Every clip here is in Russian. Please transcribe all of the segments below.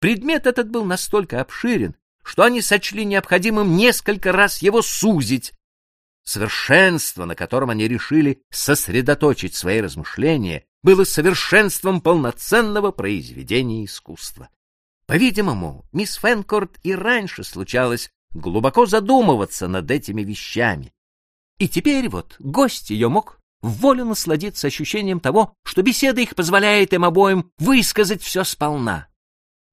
Предмет этот был настолько обширен, что они сочли необходимым несколько раз его сузить. Совершенство, на котором они решили сосредоточить свои размышления, было совершенством полноценного произведения искусства. По-видимому, мисс Фенкорт и раньше случалось глубоко задумываться над этими вещами. И теперь вот гость ее мог в насладиться ощущением того, что беседа их позволяет им обоим высказать все сполна.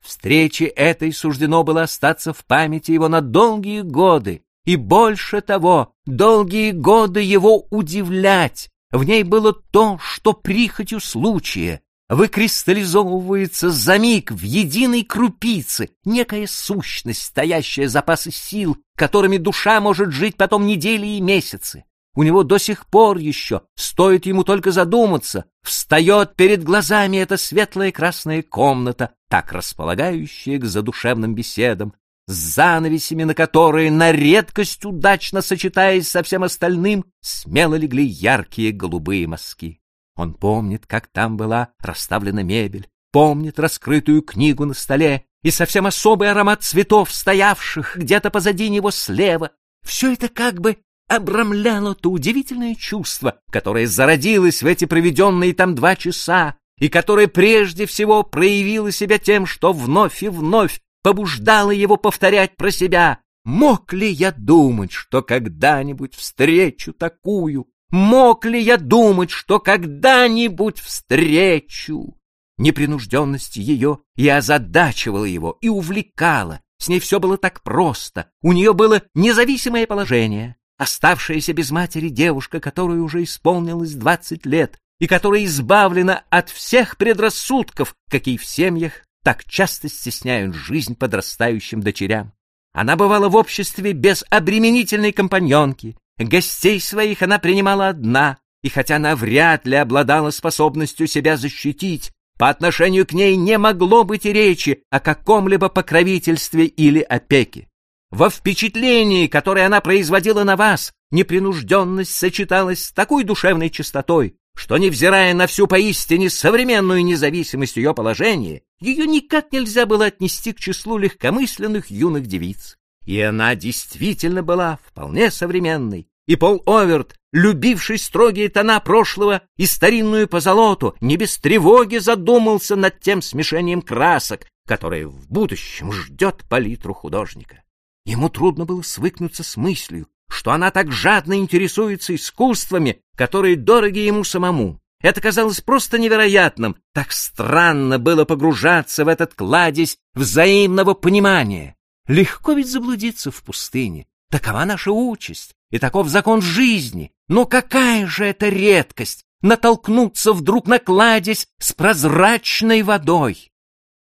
Встрече этой суждено было остаться в памяти его на долгие годы, и больше того, долгие годы его удивлять. В ней было то, что прихотью случая выкристаллизовывается за миг в единой крупице, некая сущность, стоящая запасы сил, которыми душа может жить потом недели и месяцы. У него до сих пор еще, стоит ему только задуматься, встает перед глазами эта светлая красная комната, так располагающая к задушевным беседам, с занавесями, на которые, на редкость удачно сочетаясь со всем остальным, смело легли яркие голубые мазки. Он помнит, как там была расставлена мебель, помнит раскрытую книгу на столе и совсем особый аромат цветов, стоявших где-то позади него слева. Все это как бы обрамляло то удивительное чувство, которое зародилось в эти проведенные там два часа, и которое прежде всего проявило себя тем, что вновь и вновь побуждало его повторять про себя «Мог ли я думать, что когда-нибудь встречу такую? Мог ли я думать, что когда-нибудь встречу?» Непринужденность ее и озадачивала его, и увлекала. С ней все было так просто. У нее было независимое положение, Оставшаяся без матери девушка, которой уже исполнилось двадцать лет и которая избавлена от всех предрассудков, какие в семьях так часто стесняют жизнь подрастающим дочерям. Она бывала в обществе без обременительной компаньонки, гостей своих она принимала одна, и хотя она вряд ли обладала способностью себя защитить, по отношению к ней не могло быть и речи о каком-либо покровительстве или опеке. Во впечатлении, которое она производила на вас, непринужденность сочеталась с такой душевной чистотой, что, невзирая на всю поистине современную независимость ее положения, ее никак нельзя было отнести к числу легкомысленных юных девиц. И она действительно была вполне современной. И Пол Оверт, любивший строгие тона прошлого и старинную позолоту, не без тревоги задумался над тем смешением красок, которое в будущем ждет палитру художника. Ему трудно было свыкнуться с мыслью, что она так жадно интересуется искусствами, которые дороги ему самому. Это казалось просто невероятным, так странно было погружаться в этот кладезь взаимного понимания. Легко ведь заблудиться в пустыне. Такова наша участь, и таков закон жизни. Но какая же это редкость натолкнуться вдруг на кладезь с прозрачной водой.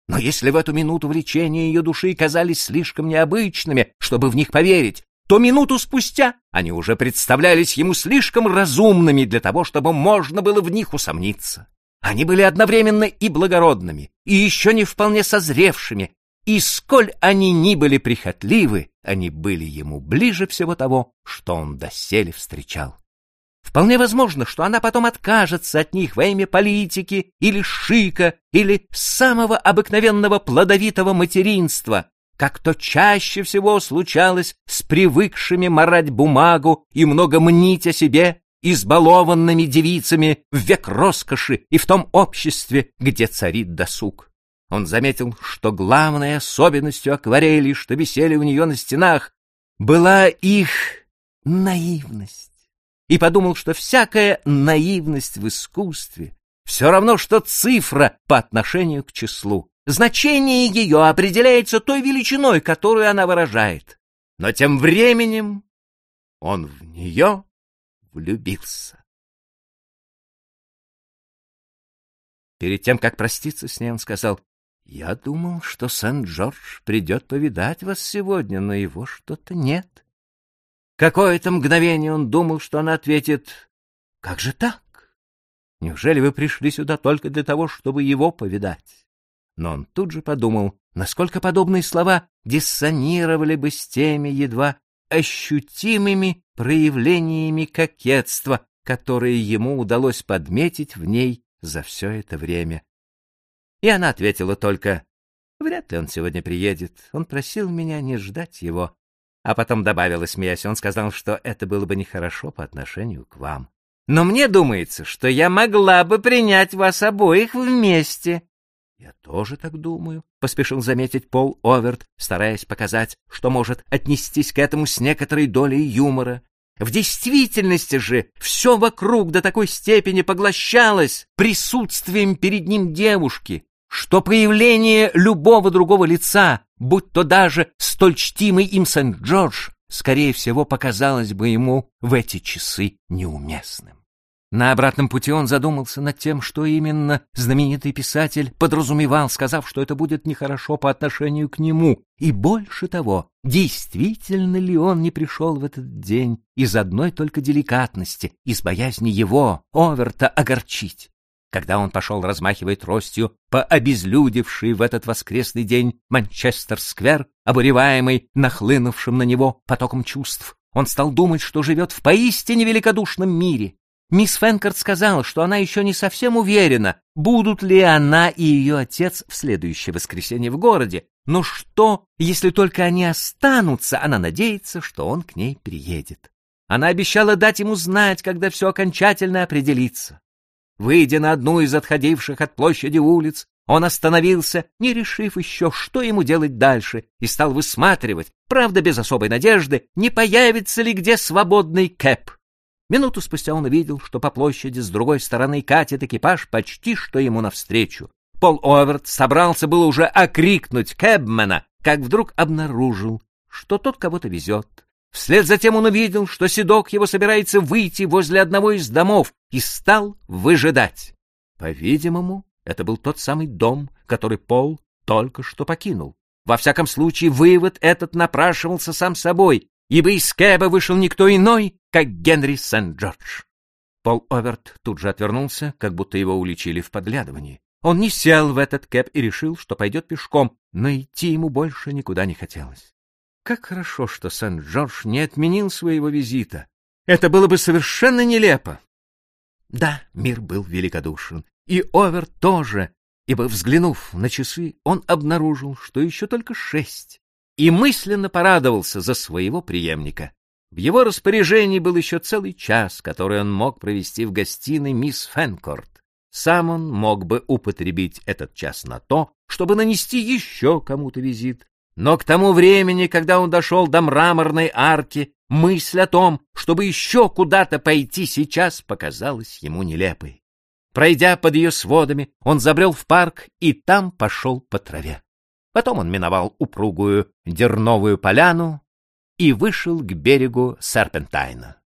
Но если в эту минуту влечения ее души казались слишком необычными, чтобы в них поверить, то минуту спустя они уже представлялись ему слишком разумными для того, чтобы можно было в них усомниться. Они были одновременно и благородными, и еще не вполне созревшими, и сколь они ни были прихотливы, они были ему ближе всего того, что он доселе встречал. Вполне возможно, что она потом откажется от них во имя политики или шика или самого обыкновенного плодовитого материнства, как то чаще всего случалось с привыкшими морать бумагу и много мнить о себе избалованными девицами в век роскоши и в том обществе, где царит досуг. Он заметил, что главной особенностью акварелей, что висели у нее на стенах, была их наивность и подумал, что всякая наивность в искусстве все равно, что цифра по отношению к числу. Значение ее определяется той величиной, которую она выражает. Но тем временем он в нее влюбился. Перед тем, как проститься с ней, он сказал, «Я думал, что Сент-Джордж придет повидать вас сегодня, но его что-то нет». Какое-то мгновение он думал, что она ответит «Как же так? Неужели вы пришли сюда только для того, чтобы его повидать?» Но он тут же подумал, насколько подобные слова диссонировали бы с теми едва ощутимыми проявлениями кокетства, которые ему удалось подметить в ней за все это время. И она ответила только Вряд ли он сегодня приедет. Он просил меня не ждать его. А потом добавила, смеясь, он сказал, что это было бы нехорошо по отношению к вам. Но мне думается, что я могла бы принять вас обоих вместе. Я тоже так думаю, поспешил заметить Пол Оверт, стараясь показать, что может отнестись к этому с некоторой долей юмора. В действительности же все вокруг до такой степени поглощалось присутствием перед ним девушки, что появление любого другого лица, будь то даже столь чтимый им Сент-Джордж, скорее всего, показалось бы ему в эти часы неуместным. На обратном пути он задумался над тем, что именно знаменитый писатель подразумевал, сказав, что это будет нехорошо по отношению к нему, и больше того, действительно ли он не пришел в этот день из одной только деликатности, из боязни его, Оверта, огорчить. Когда он пошел размахивать тростью по обезлюдевшей в этот воскресный день Манчестер-сквер, обуреваемый нахлынувшим на него потоком чувств, он стал думать, что живет в поистине великодушном мире, Мисс Фенкарт сказала, что она еще не совсем уверена, будут ли она и ее отец в следующее воскресенье в городе, но что, если только они останутся, она надеется, что он к ней приедет. Она обещала дать ему знать, когда все окончательно определится. Выйдя на одну из отходивших от площади улиц, он остановился, не решив еще, что ему делать дальше, и стал высматривать, правда без особой надежды, не появится ли где свободный кэп. Минуту спустя он увидел, что по площади с другой стороны катит экипаж почти что ему навстречу. Пол Оверт собрался было уже окрикнуть Кэбмена, как вдруг обнаружил, что тот кого-то везет. Вслед за тем он увидел, что седок его собирается выйти возле одного из домов и стал выжидать. По-видимому, это был тот самый дом, который Пол только что покинул. Во всяком случае, вывод этот напрашивался сам собой, ибо из Кэба вышел никто иной, как Генри Сент-Джордж. Пол Оверт тут же отвернулся, как будто его уличили в подглядывании. Он не сел в этот кэп и решил, что пойдет пешком, но идти ему больше никуда не хотелось. Как хорошо, что Сент-Джордж не отменил своего визита. Это было бы совершенно нелепо. Да, мир был великодушен, и Оверт тоже, ибо, взглянув на часы, он обнаружил, что еще только шесть, и мысленно порадовался за своего преемника. В его распоряжении был еще целый час, который он мог провести в гостиной мисс Фенкорт. Сам он мог бы употребить этот час на то, чтобы нанести еще кому-то визит. Но к тому времени, когда он дошел до мраморной арки, мысль о том, чтобы еще куда-то пойти сейчас, показалась ему нелепой. Пройдя под ее сводами, он забрел в парк и там пошел по траве. Потом он миновал упругую дерновую поляну, и вышел к берегу Серпентайна.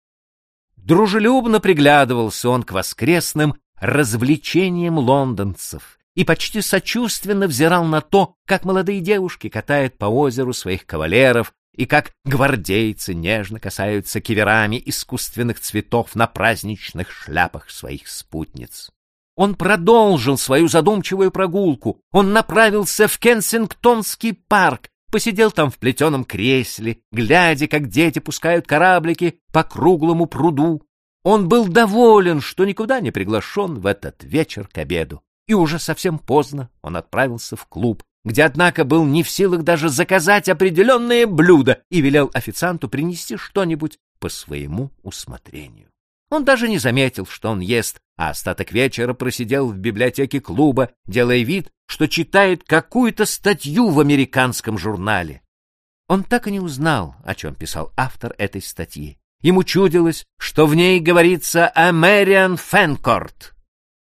Дружелюбно приглядывался он к воскресным развлечениям лондонцев и почти сочувственно взирал на то, как молодые девушки катают по озеру своих кавалеров и как гвардейцы нежно касаются киверами искусственных цветов на праздничных шляпах своих спутниц. Он продолжил свою задумчивую прогулку. Он направился в Кенсингтонский парк, посидел там в плетеном кресле, глядя, как дети пускают кораблики по круглому пруду. Он был доволен, что никуда не приглашен в этот вечер к обеду. И уже совсем поздно он отправился в клуб, где, однако, был не в силах даже заказать определенное блюдо и велел официанту принести что-нибудь по своему усмотрению. Он даже не заметил, что он ест, а остаток вечера просидел в библиотеке клуба, делая вид, что читает какую-то статью в американском журнале. Он так и не узнал, о чем писал автор этой статьи. Ему чудилось, что в ней говорится о Мэриан Фенкорт,